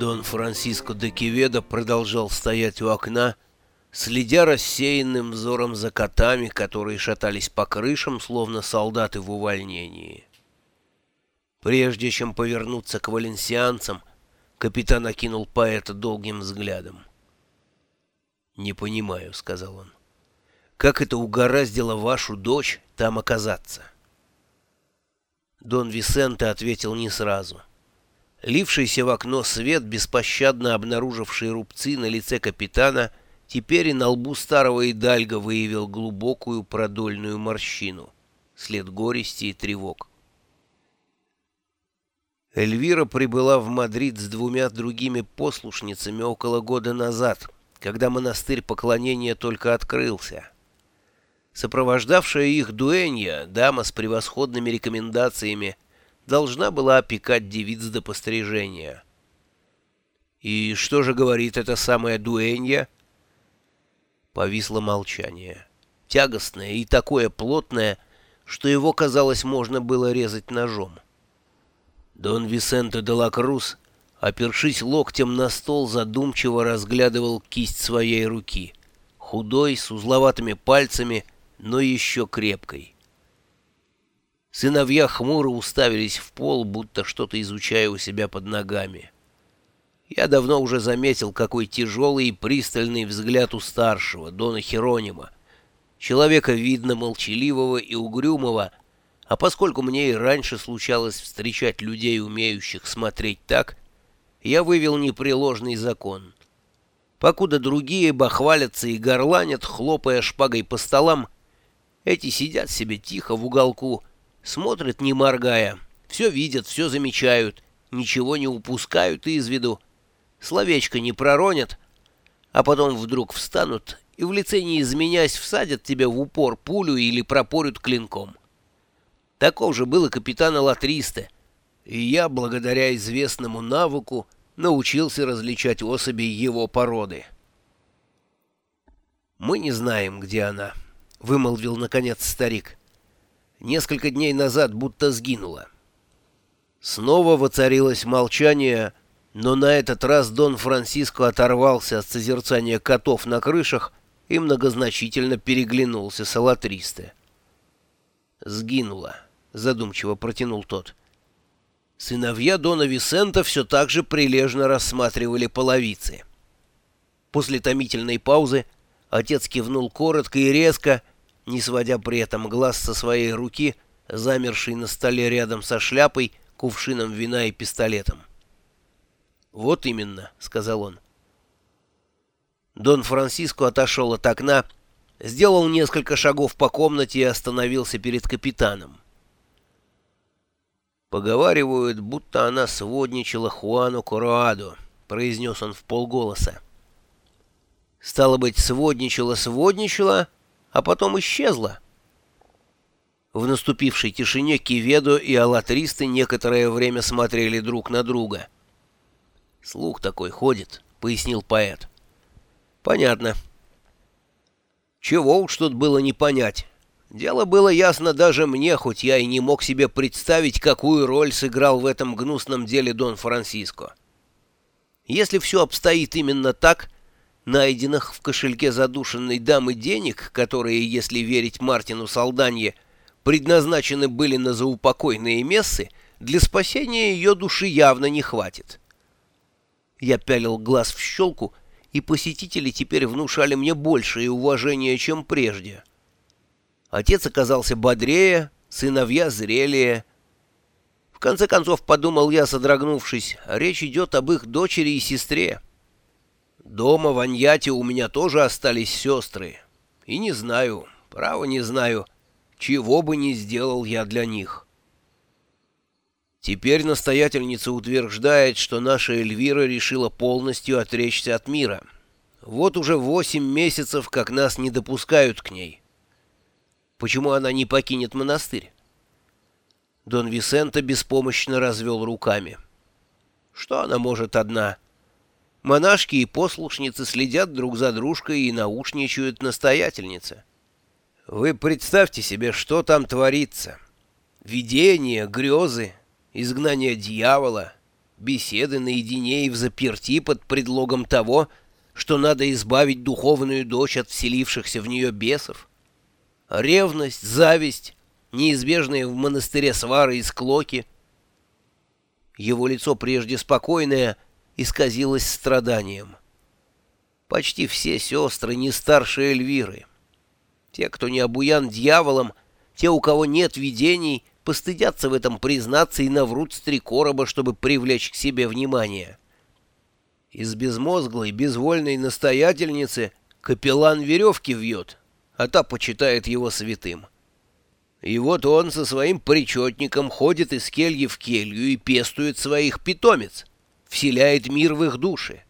Франсиско де Кеведо продолжал стоять у окна, следя рассеянным взором за котами, которые шатались по крышам, словно солдаты в увольнении. Прежде чем повернуться к валенсианцам, капитан окинул поэта долгим взглядом. «Не понимаю», — сказал он, — «как это угораздило вашу дочь там оказаться?» Дон Висенте ответил не сразу. Лившийся в окно свет, беспощадно обнаруживший рубцы на лице капитана, теперь и на лбу старого Идальга выявил глубокую продольную морщину, след горести и тревог. Эльвира прибыла в Мадрид с двумя другими послушницами около года назад, когда монастырь поклонения только открылся. Сопровождавшая их дуэнья, дама с превосходными рекомендациями, должна была опекать девиц до пострижения. «И что же говорит эта самая дуэнья?» Повисло молчание, тягостное и такое плотное, что его, казалось, можно было резать ножом. Дон Висенте де ла Круз, опершись локтем на стол, задумчиво разглядывал кисть своей руки, худой, с узловатыми пальцами, но еще крепкой. Сыновья хмуро уставились в пол, будто что-то изучая у себя под ногами. Я давно уже заметил, какой тяжелый и пристальный взгляд у старшего, Дона Херонима, человека видно молчаливого и угрюмого, а поскольку мне и раньше случалось встречать людей, умеющих смотреть так, я вывел непреложный закон. Покуда другие бахвалятся и горланят, хлопая шпагой по столам, эти сидят себе тихо в уголку, Смотрят, не моргая, все видят, все замечают, ничего не упускают из виду, словечко не проронят, а потом вдруг встанут и в лице не изменясь всадят тебе в упор пулю или пропорют клинком. Таков же был и капитана Латриста, и я, благодаря известному навыку, научился различать особи его породы. «Мы не знаем, где она», — вымолвил, наконец, старик несколько дней назад будто сгинула. Снова воцарилось молчание, но на этот раз Дон Франциско оторвался от созерцания котов на крышах и многозначительно переглянулся с. «Сгинула», — задумчиво протянул тот. Сыновья Дона Висента все так же прилежно рассматривали половицы. После томительной паузы отец кивнул коротко и резко, не сводя при этом глаз со своей руки, замершей на столе рядом со шляпой, кувшином вина и пистолетом. «Вот именно», — сказал он. Дон Франциско отошел от окна, сделал несколько шагов по комнате и остановился перед капитаном. «Поговаривают, будто она сводничала Хуану Куруаду», — произнес он в полголоса. «Стало быть, сводничала-сводничала...» а потом исчезла. В наступившей тишине Киведо и Алатристы некоторое время смотрели друг на друга. «Слух такой ходит», — пояснил поэт. «Понятно». Чего уж тут было не понять. Дело было ясно даже мне, хоть я и не мог себе представить, какую роль сыграл в этом гнусном деле Дон Франциско. Если все обстоит именно так, найденных в кошельке задушенной дамы денег, которые, если верить Мартину Салданье, предназначены были на заупокойные мессы, для спасения ее души явно не хватит. Я пялил глаз в щелку, и посетители теперь внушали мне большее уважение, чем прежде. Отец оказался бодрее, сыновья зрелее. В конце концов, подумал я, содрогнувшись, речь идет об их дочери и сестре. Дома в Аньяте у меня тоже остались сестры. И не знаю, право не знаю, чего бы ни сделал я для них. Теперь настоятельница утверждает, что наша Эльвира решила полностью отречься от мира. Вот уже восемь месяцев, как нас не допускают к ней. Почему она не покинет монастырь? Дон Висенто беспомощно развел руками. Что она может одна? — Монашки и послушницы следят друг за дружкой и наушничают настоятельнице. Вы представьте себе, что там творится. Видения, грезы, изгнание дьявола, беседы наедине и в заперти под предлогом того, что надо избавить духовную дочь от вселившихся в нее бесов. Ревность, зависть, неизбежные в монастыре свары и склоки. Его лицо, прежде спокойное, исказилось страданием. Почти все сестры не старше Эльвиры. Те, кто не обуян дьяволом, те, у кого нет видений, постыдятся в этом признаться и наврут с три короба, чтобы привлечь к себе внимание. Из безмозглой, безвольной настоятельницы капеллан веревки вьет, а та почитает его святым. И вот он со своим причетником ходит из кельи в келью и пестует своих питомец, вселяет мир в их души.